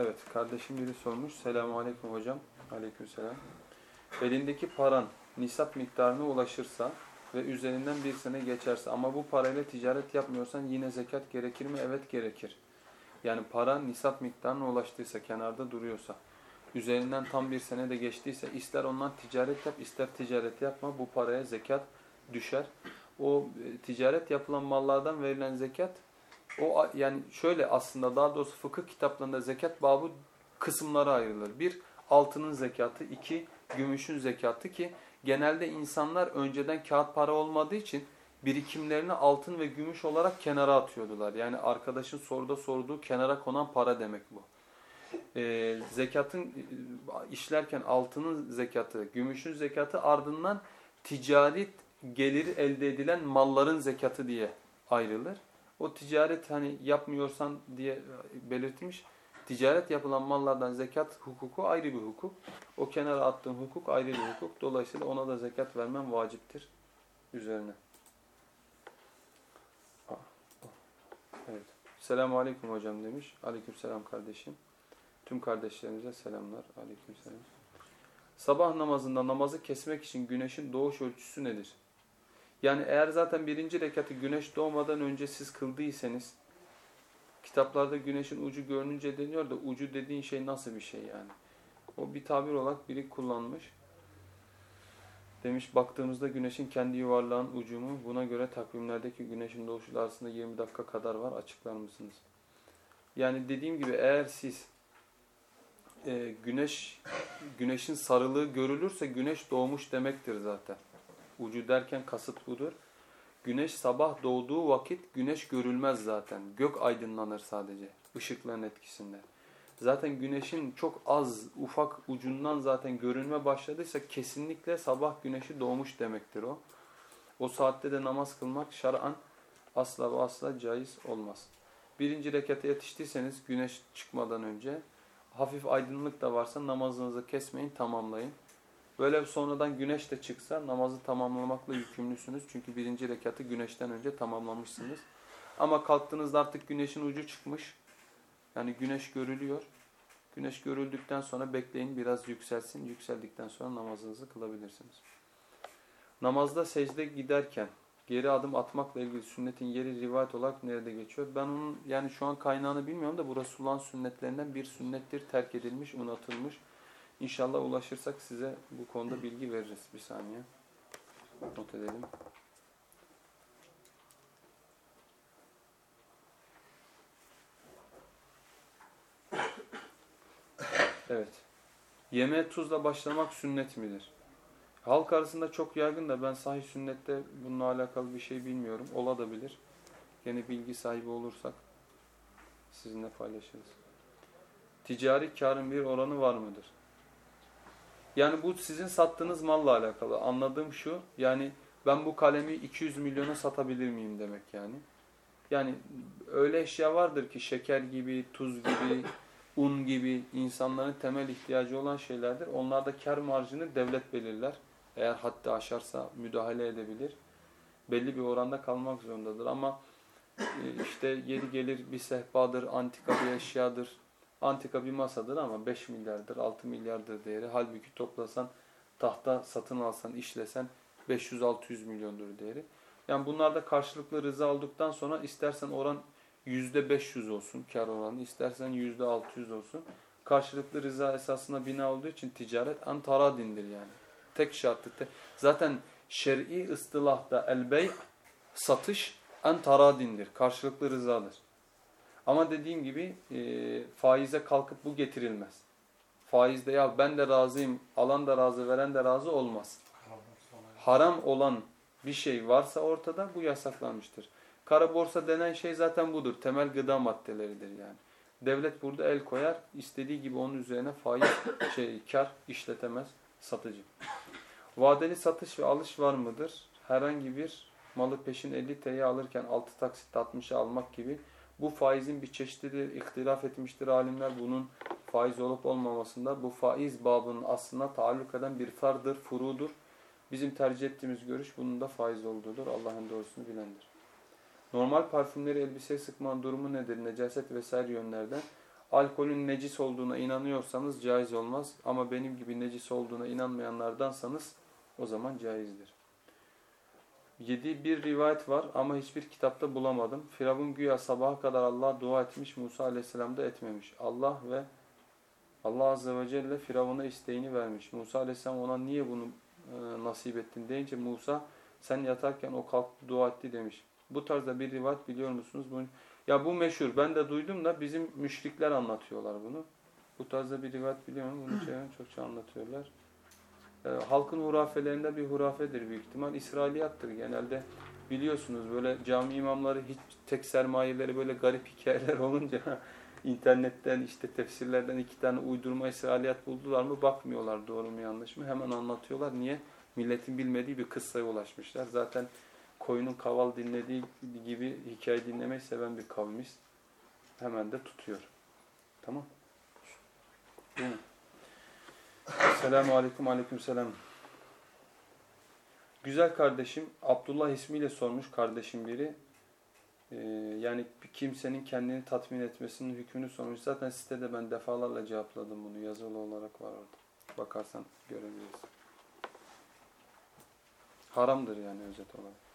Evet, kardeşim biri sormuş. Selamun Aleyküm hocam. Aleyküm selam. Elindeki paran nisap miktarına ulaşırsa ve üzerinden bir sene geçerse ama bu parayla ticaret yapmıyorsan yine zekat gerekir mi? Evet gerekir. Yani para nisap miktarına ulaştıysa, kenarda duruyorsa, üzerinden tam bir sene de geçtiyse ister ondan ticaret yap, ister ticaret yapma bu paraya zekat düşer. O e, ticaret yapılan mallardan verilen zekat o yani şöyle aslında daha doğrusu fıkıh kitaplarında zekat babı kısımlara ayrılır. Bir altının zekatı, iki gümüşün zekatı ki genelde insanlar önceden kağıt para olmadığı için birikimlerini altın ve gümüş olarak kenara atıyordular. Yani arkadaşın soruda sorduğu kenara konan para demek bu. Ee, zekatın e, işlerken altının zekatı, gümüşün zekatı ardından ticari geliri elde edilen malların zekatı diye ayrılır. O ticaret hani yapmıyorsan diye belirtmiş. Ticaret yapılan mallardan zekat hukuku ayrı bir hukuk. O kenara attığın hukuk ayrı bir hukuk. Dolayısıyla ona da zekat vermen vaciptir üzerine. Evet. Selamun Aleyküm hocam demiş. Aleyküm selam kardeşim. Tüm kardeşlerimize selamlar. Aleyküm selam. Sabah namazında namazı kesmek için güneşin doğuş ölçüsü nedir? Yani eğer zaten birinci rekatı güneş doğmadan önce siz kıldıysanız kitaplarda güneşin ucu görününce deniyor da ucu dediğin şey nasıl bir şey yani? O bir tabir olarak biri kullanmış. Demiş baktığımızda güneşin kendi yuvarlağın ucu mu? Buna göre takvimlerdeki güneşin doğuşu arasında 20 dakika kadar var. Açıklar mısınız? Yani dediğim gibi eğer siz e, güneş güneşin sarılığı görülürse güneş doğmuş demektir zaten. Ucu derken kasıt budur. Güneş sabah doğduğu vakit güneş görülmez zaten. Gök aydınlanır sadece ışıkların etkisinde. Zaten güneşin çok az ufak ucundan zaten görünme başladıysa kesinlikle sabah güneşi doğmuş demektir o. O saatte de namaz kılmak şar'an asla ve asla caiz olmaz. Birinci rekata yetiştiyseniz güneş çıkmadan önce hafif aydınlık da varsa namazınızı kesmeyin tamamlayın. Böyle sonradan güneş de çıksa namazı tamamlamakla yükümlüsünüz. Çünkü birinci rekatı güneşten önce tamamlamışsınız. Ama kalktığınızda artık güneşin ucu çıkmış. Yani güneş görülüyor. Güneş görüldükten sonra bekleyin biraz yükselsin. Yükseldikten sonra namazınızı kılabilirsiniz. Namazda secde giderken geri adım atmakla ilgili sünnetin yeri rivayet olarak nerede geçiyor? Ben onun yani şu an kaynağını bilmiyorum da bu Resulullah'ın sünnetlerinden bir sünnettir. Terk edilmiş, unutulmuş. İnşallah ulaşırsak size bu konuda bilgi veririz. Bir saniye. Not edelim. Evet. Yemeğe tuzla başlamak sünnet midir? Halk arasında çok yaygın da ben sahih sünnette bununla alakalı bir şey bilmiyorum. Ola da bilir. Yine bilgi sahibi olursak sizinle paylaşırız. Ticari karın bir oranı var mıdır? Yani bu sizin sattığınız malla alakalı. Anladığım şu, yani ben bu kalemi 200 milyona satabilir miyim demek yani. Yani öyle eşya vardır ki şeker gibi, tuz gibi, un gibi insanların temel ihtiyacı olan şeylerdir. Onlarda kar marjını devlet belirler. Eğer hatta aşarsa müdahale edebilir. Belli bir oranda kalmak zorundadır ama e, işte yeri gelir bir sehpadır, antika bir eşyadır, Antika bir masadır ama 5 milyardır, 6 milyardır değeri. Halbuki toplasan, tahta satın alsan, işlesen 500-600 milyondur değeri. Yani bunlarda karşılıklı rıza olduktan sonra istersen oran %500 olsun kar oranı, istersen %600 olsun. Karşılıklı rıza esasına bina olduğu için ticaret antaradindir yani. Tek şartı. Te Zaten şer'i ıstılahda el-bey satış antaradindir. Karşılıklı rızadır. Ama dediğim gibi e, faize kalkıp bu getirilmez. Faizde ya ben de razıyım, alan da razı, veren de razı olmaz. Haram olan bir şey varsa ortada bu yasaklanmıştır. Kara borsa denen şey zaten budur. Temel gıda maddeleridir yani. Devlet burada el koyar, istediği gibi onun üzerine faiz, şey, kar işletemez satıcı. Vadeli satış ve alış var mıdır? Herhangi bir malı peşin 50 TL'ye alırken 6 taksitte 60'a almak gibi bu faizin bir çeşididir, ihtilaf etmiştir alimler bunun faiz olup olmamasında. Bu faiz babının aslına taalluk eden bir fardır, furudur. Bizim tercih ettiğimiz görüş bunun da faiz olduğudur. Allah'ın doğrusunu bilendir. Normal parfümleri elbiseye sıkmanın durumu nedir? Necaset vesaire yönlerden. Alkolün necis olduğuna inanıyorsanız caiz olmaz. Ama benim gibi necis olduğuna inanmayanlardansanız o zaman caizdir. 7 bir rivayet var ama hiçbir kitapta bulamadım. Firavun güya sabaha kadar Allah'a dua etmiş, Musa aleyhisselam da etmemiş. Allah ve Allah azze ve celle Firavun'a isteğini vermiş. Musa aleyhisselam ona niye bunu e, nasip ettin deyince Musa sen yatarken o kalktı dua etti demiş. Bu tarzda bir rivayet biliyor musunuz? Bu, ya bu meşhur. Ben de duydum da bizim müşrikler anlatıyorlar bunu. Bu tarzda bir rivayet biliyorum. Bunu çevrem çokça anlatıyorlar. E, halkın hurafelerinde bir hurafedir büyük ihtimal. İsrailiyattır genelde. Biliyorsunuz böyle cami imamları hiç tek sermayeleri böyle garip hikayeler olunca internetten işte tefsirlerden iki tane uydurma İsrailiyat buldular mı bakmıyorlar doğru mu yanlış mı hemen anlatıyorlar. Niye? Milletin bilmediği bir kıssaya ulaşmışlar. Zaten koyunun kaval dinlediği gibi hikaye dinlemeyi seven bir kavmiz. Hemen de tutuyor. Tamam. Değil mi? Selamun Aleyküm Aleyküm Selam. Güzel kardeşim Abdullah ismiyle sormuş kardeşim biri. Ee, yani kimsenin kendini tatmin etmesinin hükmünü sormuş. Zaten sitede ben defalarla cevapladım bunu. Yazılı olarak var orada. Bakarsan görebilirsin. Haramdır yani özet olarak.